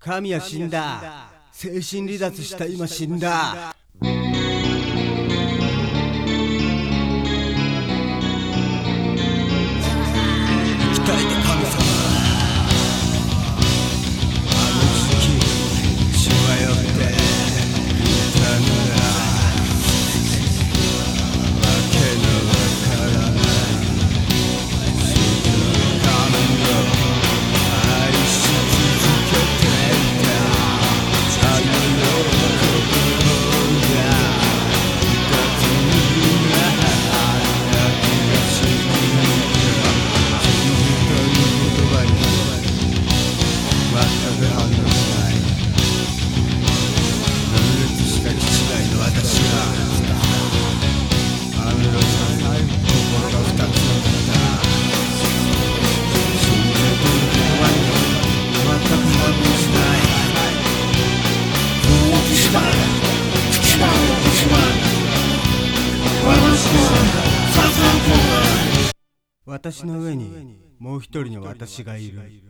神は死んだ。精神離脱した今死んだ。生きたいで神様。私の上にもう一人の私がいる。